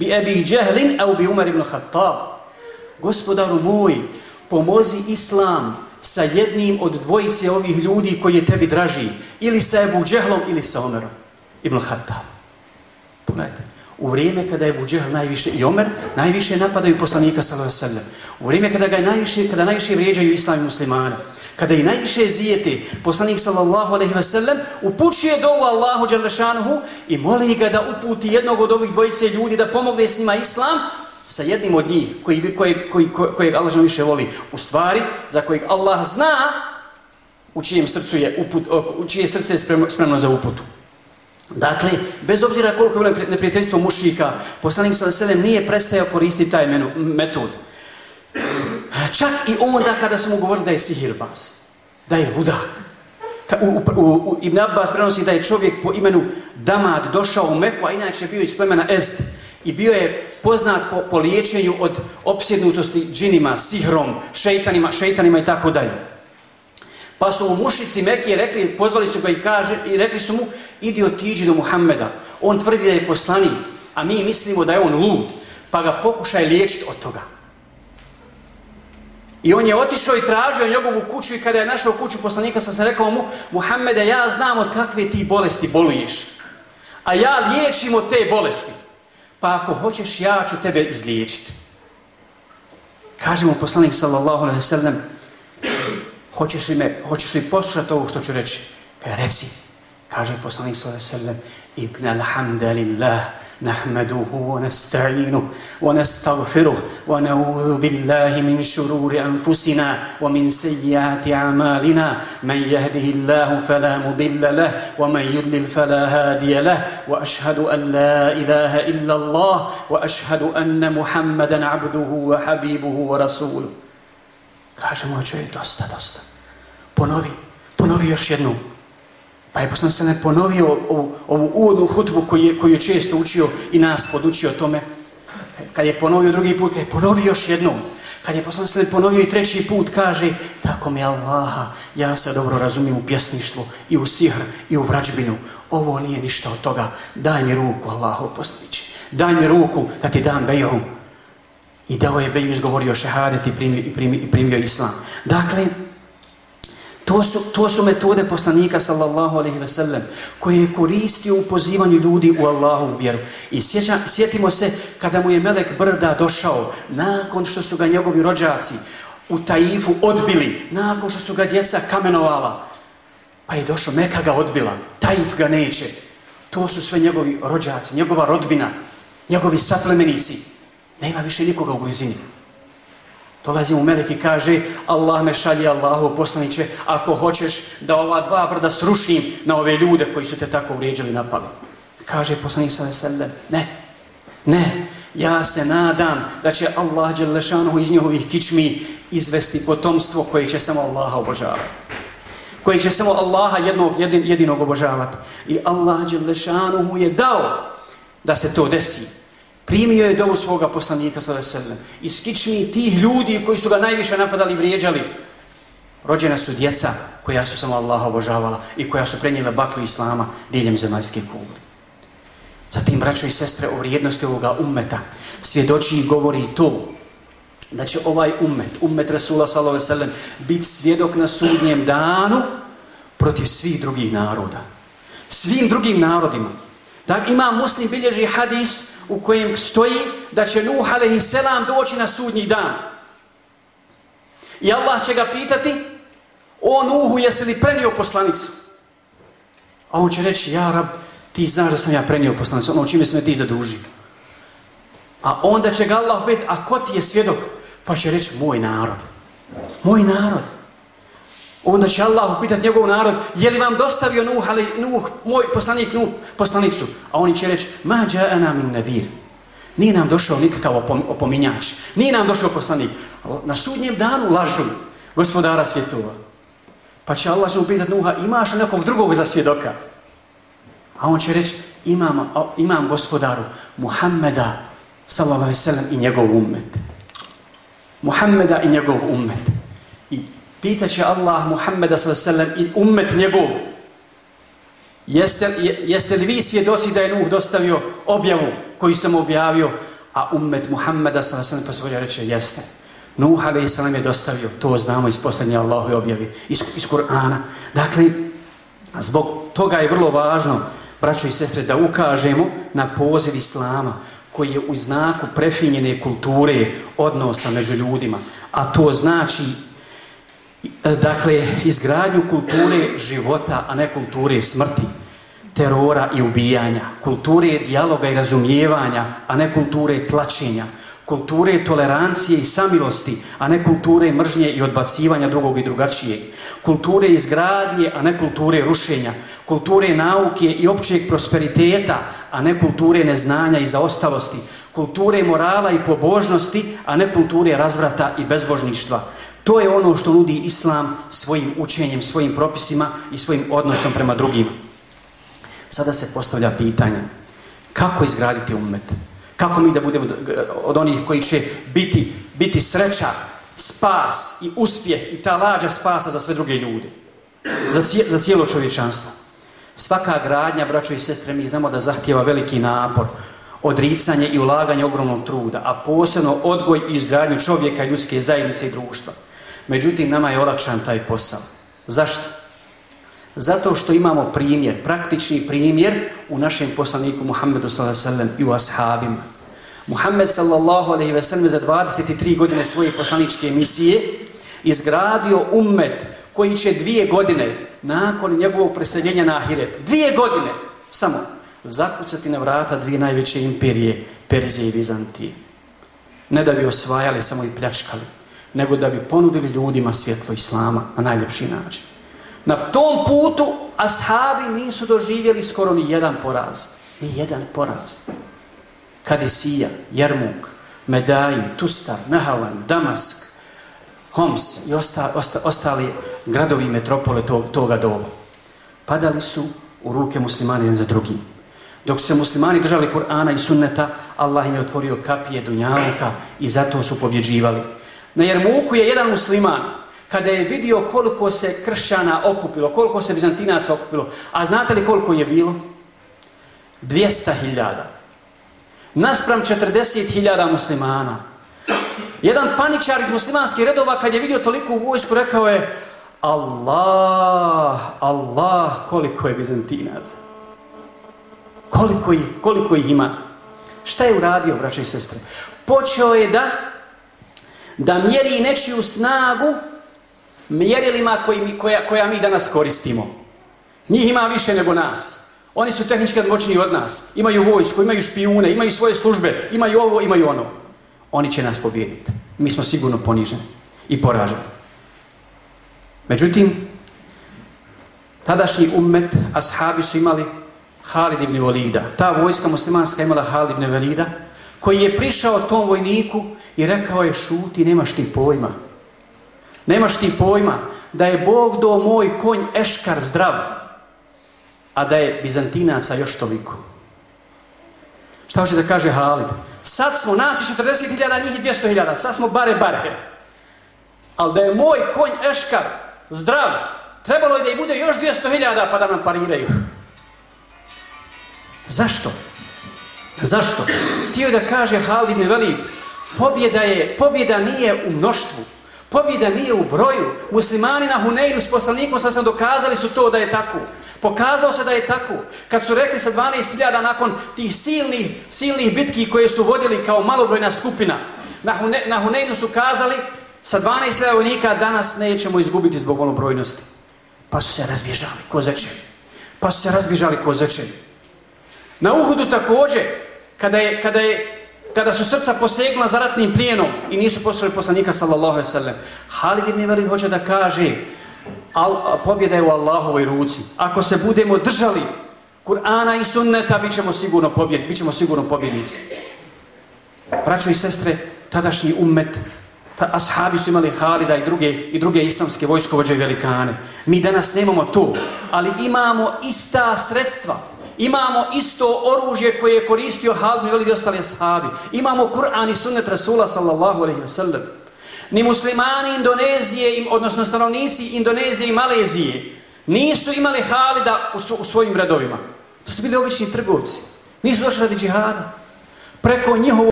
bi Ebi Džehlin, au bi Umar ibn Khattab. Gospodaru moj, pomozi Islam sa jednim od dvojice ovih ljudi koji je tebi draži. Ili sa Ebu Džehlom, ili sa Omerom ibn Khattab. Pogledajte. U vrijeme kada je Buđehl najviše i Omer, najviše napadaju poslanika sallallahu U vrijeme kada ga najviše, kada najviše vrijeđaju islam i muslimana, kada i najviše zijete, poslanik sallallahu alejhi ve sellem upućuje dovu Allahu dželle i moli ga da uputi jednog od ovih dvojice ljudi da pomogne s njima islam sa jednim od njih koji koji koji kojeg Allah više voli. U stvari za kojeg Allah zna u čijem srcu je uput, u čije srce je spremno za uputu. Dakle, bez obzira koliko je neprijateljstvo mušika, poslanik sa nije prestajao koristiti taj metod. Čak i onda kada su mu govorili da je sihirbaz, da je ludak. U, u, u, Ibn Abbas prenosi da je čovjek po imenu Damad došao u Meku, a inače bio iz plemena Ezd. I bio je poznat po, po liječenju od opsjednutosti džinima, sihrom, šeitanima, šeitanima i tako dalje. Pa su mu mušici Mekije rekli, pozvali su ga i kaže i rekli su mu idi otiđi do Muhammeda. On tvrdi da je poslanik, a mi mislimo da je on lud, pa ga pokušaj liječiti od toga. I on je otišao i tražio njegovu kuću i kada je našao kuću poslanika sam se rekao mu Muhammede, ja znam od kakve ti bolesti boluješ. A ja liječim od te bolesti. Pa ako hoćeš, ja ću tebe izliječiti. Kaže mu poslanik sallallahu alaihi sallam hoćeš li, me, hoćeš li poslušati ovo što ću reći? Kaj reci. Kaže poslanik sallallahu alaihi sallam Ibn alhamdulillah نحمده ونستعينه ونستغفره ونعوذ بالله من شرور انفسنا ومن سيئات اعمالنا من يهده الله فلا مضل له ومن يضلل فلا هادي له واشهد ان لا اله الا الله واشهد ان محمدا عبده وحبيبه ورسوله kaže moj čovjek dosta, dosta. Ponovi, ponovi još jednu. Pa je poslanik se ne ponovio ovu, ovu uvodnu hutbu koju je, koju je često učio i nas podučio tome. Kad je ponovio drugi put, kad je ponovio još jednom. Kad je poslanik se ponovio i treći put, kaže tako mi Allaha, ja se dobro razumijem u pjesništvu i u sihr i u vrađbinu. Ovo nije ništa od toga. Daj mi ruku, Allahu poslanići. Daj mi ruku da ti dam beju. I dao je beju izgovorio šehadet i primio, i primio, i primio islam. Dakle, To su, to su metode poslanika sallallahu alaihi ve sellem koje je koristio u pozivanju ljudi u Allahu vjeru. I sjeća, sjetimo se kada mu je Melek Brda došao nakon što su ga njegovi rođaci u Taifu odbili, nakon što su ga djeca kamenovala. Pa je došao, Meka ga odbila, Taif ga neće. To su sve njegovi rođaci, njegova rodbina, njegovi saplemenici. Nema više nikoga u blizini. Dolazi mu melek i kaže Allah me šalje Allahu poslaniće ako hoćeš da ova dva brda srušim na ove ljude koji su te tako uvrijeđali napali. Kaže poslanik sa veselem, ne, ne, ja se nadam da će Allah Đelešanohu iz njihovih kičmi izvesti potomstvo koje će samo Allaha obožavati. Koje će samo Allaha jednog, jedin, jedinog obožavati. I Allah Đelešanohu je dao da se to desi. Primio je dovu svoga poslanika sa veselem. Iz kičmi tih ljudi koji su ga najviše napadali i vrijeđali. Rođena su djeca koja su samo Allaha obožavala i koja su prenijela baklu Islama diljem zemaljske kugle. Zatim, braćo i sestre, o vrijednosti ovoga ummeta svjedoči i govori to da će ovaj ummet, ummet Rasula veselem, biti svjedok na sudnjem danu protiv svih drugih naroda. Svim drugim narodima. Tak ima muslim bilježi hadis u kojem stoji da će Nuh a.s. doći na sudnji dan. I Allah će ga pitati, o Nuhu, jesi li prenio poslanicu? A on će reći, ja rab, ti znaš da sam ja prenio poslanicu, ono čime se me ti zadužio. A onda će ga Allah pitati, a ko ti je svjedok? Pa će reći, moj narod. Moj narod. Onda će Allah upitati njegov narod, je li vam dostavio Nuh, ali Nuh, moj poslanik Nuh, poslanicu? A oni će reći, ma dža'ana min nadir. Nije nam došao nikakav opom, opominjač. Nije nam došao poslanik. Na sudnjem danu lažu gospodara svjetova. Pa će Allah upitati Nuha, imaš nekog drugog za svjedoka? A on će reći, imam, imam gospodaru Muhammeda, sallallahu i njegov ummet. Muhammeda i njegov ummet. Pitaće Allah Muhammeda s.a.v. i ummet njegov. Jeste, jeste li vi svjedoci da je Nuh dostavio objavu koju sam objavio, a ummet Muhammeda pa se reče jeste. Nuh a.s. je dostavio, to znamo iz posljednje Allahove objavi, iz, iz Kur'ana. Dakle, zbog toga je vrlo važno, braćo i sestre, da ukažemo na poziv Islama, koji je u znaku prefinjene kulture odnosa među ljudima. A to znači dakle izgradnju kulture života, a ne kulture smrti, terora i ubijanja, kulture dijaloga i razumijevanja, a ne kulture tlačenja, kulture tolerancije i samilosti, a ne kulture mržnje i odbacivanja drugog i drugačijeg, kulture izgradnje, a ne kulture rušenja, kulture nauke i općeg prosperiteta, a ne kulture neznanja i zaostalosti, kulture morala i pobožnosti, a ne kulture razvrata i bezbožništva. To je ono što nudi Islam svojim učenjem, svojim propisima i svojim odnosom prema drugima. Sada se postavlja pitanje kako izgraditi umet? Kako mi da budemo od onih koji će biti, biti sreća, spas i uspjeh i ta lađa spasa za sve druge ljude? Za, za cijelo čovječanstvo. Svaka gradnja, braćo i sestre, mi znamo da zahtjeva veliki napor, odricanje i ulaganje ogromnog truda, a posebno odgoj i izgradnju čovjeka, ljudske zajednice i društva. Međutim, nama je olakšan taj posao. Zašto? Zato što imamo primjer, praktični primjer u našem poslaniku Muhammedu s.a.v. i u ashabima. Muhammed sallallahu alaihi ve sellem za 23 godine svoje poslaničke emisije izgradio ummet koji će dvije godine nakon njegovog preseljenja na Ahiret, dvije godine samo zakucati na vrata dvije najveće imperije, Perzije i Vizantije. Ne da bi osvajali, samo i pljačkali, nego da bi ponudili ljudima svjetlo Islama na najljepši način. Na tom putu ashabi nisu doživjeli skoro ni jedan poraz. Ni jedan poraz. Kadisija, Jermuk, Medajin, Tustar, Nahavan, Damask, Homs i ostali gradovi i metropole toga doba. Padali su u ruke muslimani jedan za drugim. Dok su se muslimani držali Kur'ana i sunneta, Allah im je otvorio kapije dunjavnika i zato su pobjeđivali. Na Jermuku je jedan musliman, kada je vidio koliko se kršćana okupilo, koliko se bizantinaca okupilo, a znate li koliko je bilo? 200.000. Naspram 40.000 muslimana. Jedan paničar iz muslimanskih redova kad je vidio toliko vojsku rekao je Allah, Allah, koliko je bizantinaca. Koliko ih, koliko ih ima. Šta je uradio, braće i sestre? Počeo je da da mjeri nečiju snagu mjerilima koji mi, koja, koja mi danas koristimo. Njih ima više nego nas. Oni su tehnički moćniji od nas. Imaju vojsku, imaju špijune, imaju svoje službe, imaju ovo, imaju ono. Oni će nas pobijediti. Mi smo sigurno poniženi i poraženi. Međutim, tadašnji ummet, ashabi su imali Halid ibn Walida. Ta vojska muslimanska imala Halid ibn Walida, koji je prišao tom vojniku i rekao je šuti, nemaš ti pojma. Nemaš ti pojma da je Bog do moj konj Eškar zdrav, a da je Bizantinaca još toliko. Šta hoće da kaže Halid? Sad smo nas i 40.000, njih i 200.000, sad smo bare bare. Ali da je moj konj Eškar zdrav, trebalo je da i bude još 200.000 pa da nam pariraju. Zašto? Zašto? Htio da kaže Halid ne veli, pobjeda, je, pobjeda nije u mnoštvu, pobjeda nije u broju. Muslimani na Huneinu s poslanikom sam dokazali su to da je tako. Pokazao se da je tako. Kad su rekli sa 12.000 nakon tih silnih, silnih bitki koje su vodili kao malobrojna skupina, na, Hune, na su kazali sa 12.000 vojnika danas nećemo izgubiti zbog malobrojnosti. Pa su se razbježali ko Pa su se razbježali ko Na Uhudu također, kada, je, kada, je, kada su srca posegnula za ratnim plijenom i nisu poslali poslanika sallallahu alaihi sallam, Halid ibn Velid hoće da kaže al, pobjeda je u Allahovoj ruci. Ako se budemo držali Kur'ana i sunneta, bit ćemo sigurno, pobjed, bit ćemo sigurno pobjednici. Braćo i sestre, tadašnji ummet, ta ashabi su imali Halida i druge, i druge islamske vojskovođe i velikane. Mi danas nemamo to, ali imamo ista sredstva Imamo isto oružje koje je koristio Halid i veliki ostali ashabi. Imamo Kur'an i sunnet Rasula sallallahu alaihi sallam. Ni muslimani Indonezije, odnosno stanovnici Indonezije i Malezije, Nisu imali Halida u, svojim redovima. To su bili obični trgovci. Nisu došli radi džihada. Preko njihovog